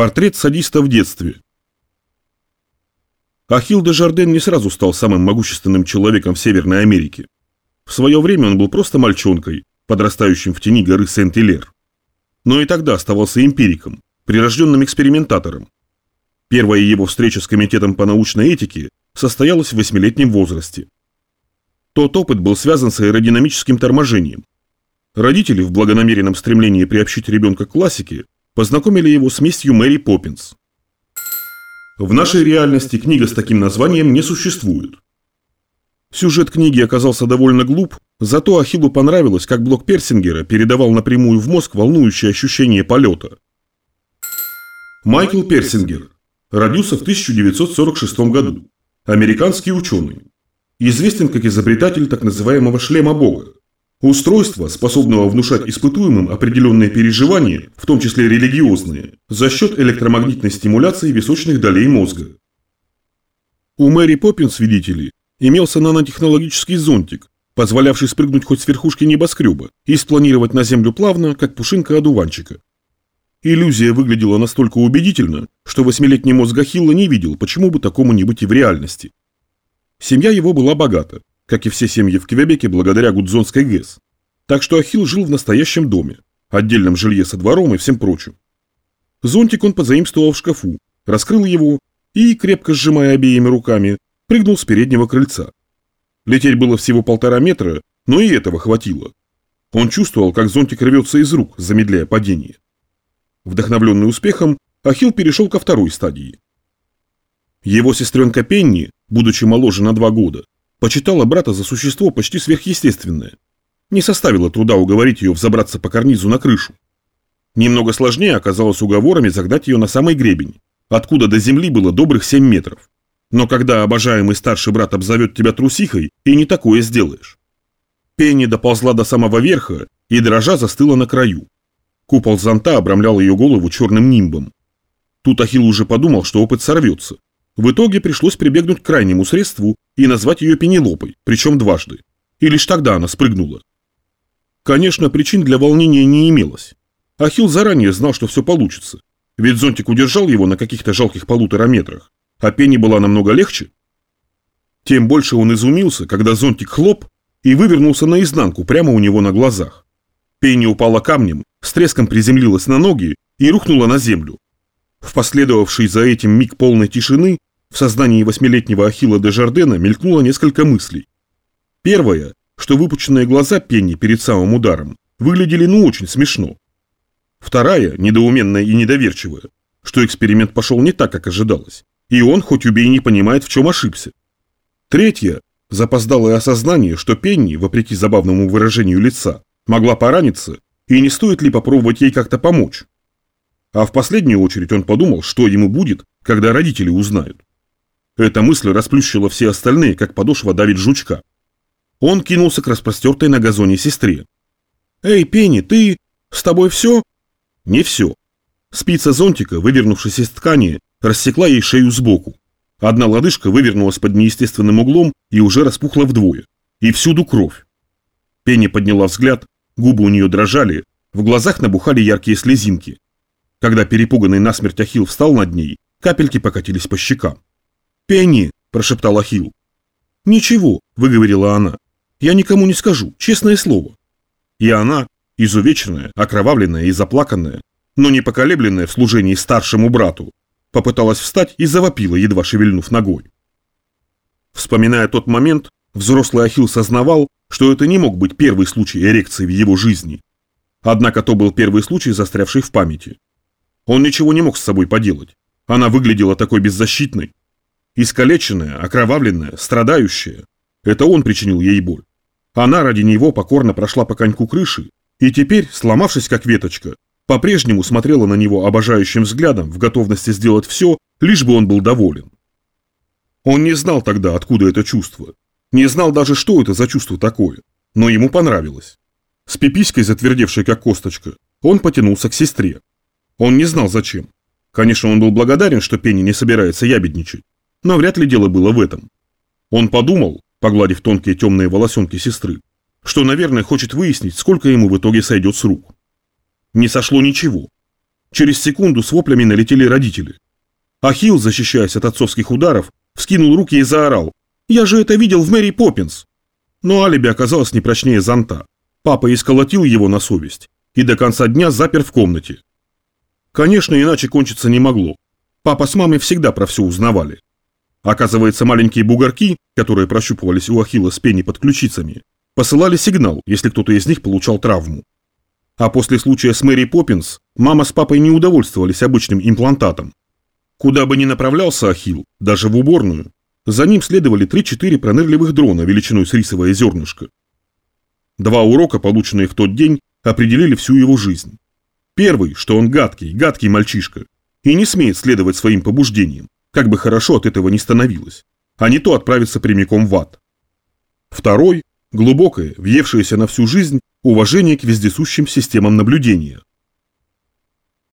Портрет садиста в детстве. Ахилл де Жарден не сразу стал самым могущественным человеком в Северной Америке. В свое время он был просто мальчонкой, подрастающим в тени горы Сент-Илер. Но и тогда оставался эмпириком, прирожденным экспериментатором. Первая его встреча с Комитетом по научной этике состоялась в восьмилетнем возрасте. Тот опыт был связан с аэродинамическим торможением. Родители в благонамеренном стремлении приобщить ребенка к классике познакомили его с местью Мэри Поппинс. В нашей реальности книга с таким названием не существует. Сюжет книги оказался довольно глуп, зато Ахиллу понравилось, как блок Персингера передавал напрямую в мозг волнующее ощущение полета. Майкл Персингер. Родился в 1946 году. Американский ученый. Известен как изобретатель так называемого шлема Бога. Устройство, способного внушать испытуемым определенные переживания, в том числе религиозные, за счет электромагнитной стимуляции височных долей мозга. У Мэри Поппинс, видите имелся нанотехнологический зонтик, позволявший спрыгнуть хоть с верхушки небоскреба и спланировать на землю плавно, как пушинка одуванчика. Иллюзия выглядела настолько убедительно, что восьмилетний мозг Ахилла не видел, почему бы такому не быть и в реальности. Семья его была богата как и все семьи в Квебеке благодаря Гудзонской ГЭС. Так что Ахилл жил в настоящем доме, отдельном жилье со двором и всем прочим. Зонтик он позаимствовал в шкафу, раскрыл его и, крепко сжимая обеими руками, прыгнул с переднего крыльца. Лететь было всего полтора метра, но и этого хватило. Он чувствовал, как зонтик рвется из рук, замедляя падение. Вдохновленный успехом, Ахилл перешел ко второй стадии. Его сестренка Пенни, будучи моложе на два года, почитала брата за существо почти сверхъестественное. Не составило труда уговорить ее взобраться по карнизу на крышу. Немного сложнее оказалось уговорами загнать ее на самый гребень, откуда до земли было добрых 7 метров. Но когда обожаемый старший брат обзовет тебя трусихой, и не такое сделаешь. Пенни доползла до самого верха и дрожа застыла на краю. Купол зонта обрамлял ее голову черным нимбом. Тут Ахилл уже подумал, что опыт сорвется, в итоге пришлось прибегнуть к крайнему средству и назвать ее Пенелопой, причем дважды. И лишь тогда она спрыгнула. Конечно, причин для волнения не имелось. Ахилл заранее знал, что все получится. Ведь зонтик удержал его на каких-то жалких полутора метрах, а Пенни была намного легче. Тем больше он изумился, когда зонтик хлоп и вывернулся наизнанку прямо у него на глазах. Пенни упала камнем, с треском приземлилась на ноги и рухнула на землю. В последовавший за этим миг полной тишины в сознании восьмилетнего Ахилла де Жардена мелькнуло несколько мыслей. Первое, что выпученные глаза Пенни перед самым ударом выглядели ну очень смешно. Вторая, недоуменная и недоверчивая, что эксперимент пошел не так, как ожидалось, и он, хоть убей, не понимает, в чем ошибся. Третье, запоздалое осознание, что Пенни, вопреки забавному выражению лица, могла пораниться, и не стоит ли попробовать ей как-то помочь. А в последнюю очередь он подумал, что ему будет, когда родители узнают. Эта мысль расплющила все остальные, как подошва давит жучка. Он кинулся к распростертой на газоне сестре. «Эй, Пенни, ты... с тобой все?» «Не все». Спица зонтика, вывернувшись из ткани, рассекла ей шею сбоку. Одна лодыжка вывернулась под неестественным углом и уже распухла вдвое. И всюду кровь. Пенни подняла взгляд, губы у нее дрожали, в глазах набухали яркие слезинки. Когда перепуганный насмерть Ахилл встал над ней, капельки покатились по щекам. «Пенни!» – прошептал Ахилл. «Ничего», – выговорила она. «Я никому не скажу, честное слово». И она, изувеченная, окровавленная и заплаканная, но не поколебленная в служении старшему брату, попыталась встать и завопила, едва шевельнув ногой. Вспоминая тот момент, взрослый Ахилл сознавал, что это не мог быть первый случай эрекции в его жизни. Однако то был первый случай, застрявший в памяти. Он ничего не мог с собой поделать. Она выглядела такой беззащитной, Искалеченная, окровавленная, страдающая. Это он причинил ей боль. Она ради него покорно прошла по коньку крыши и теперь, сломавшись как веточка, по-прежнему смотрела на него обожающим взглядом в готовности сделать все, лишь бы он был доволен. Он не знал тогда, откуда это чувство. Не знал даже, что это за чувство такое. Но ему понравилось. С пиписькой, затвердевшей как косточка, он потянулся к сестре. Он не знал зачем. Конечно, он был благодарен, что Пенни не собирается ябедничать но вряд ли дело было в этом. Он подумал, погладив тонкие темные волосенки сестры, что, наверное, хочет выяснить, сколько ему в итоге сойдет с рук. Не сошло ничего. Через секунду с воплями налетели родители. Ахилл, защищаясь от отцовских ударов, вскинул руки и заорал. «Я же это видел в Мэри Поппинс!» Но алиби оказалось не прочнее зонта. Папа исколотил его на совесть и до конца дня запер в комнате. Конечно, иначе кончиться не могло. Папа с мамой всегда про все узнавали. Оказывается, маленькие бугорки, которые прощупывались у Ахилла с пени под ключицами, посылали сигнал, если кто-то из них получал травму. А после случая с Мэри Поппинс, мама с папой не удовольствовались обычным имплантатом. Куда бы ни направлялся Ахилл, даже в уборную, за ним следовали 3-4 пронырливых дрона величиной с рисовое зернышко. Два урока, полученные в тот день, определили всю его жизнь. Первый, что он гадкий, гадкий мальчишка, и не смеет следовать своим побуждениям, как бы хорошо от этого ни становилось, а не то отправиться прямиком в ад. Второй – глубокое, въевшееся на всю жизнь, уважение к вездесущим системам наблюдения.